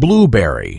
blueberry.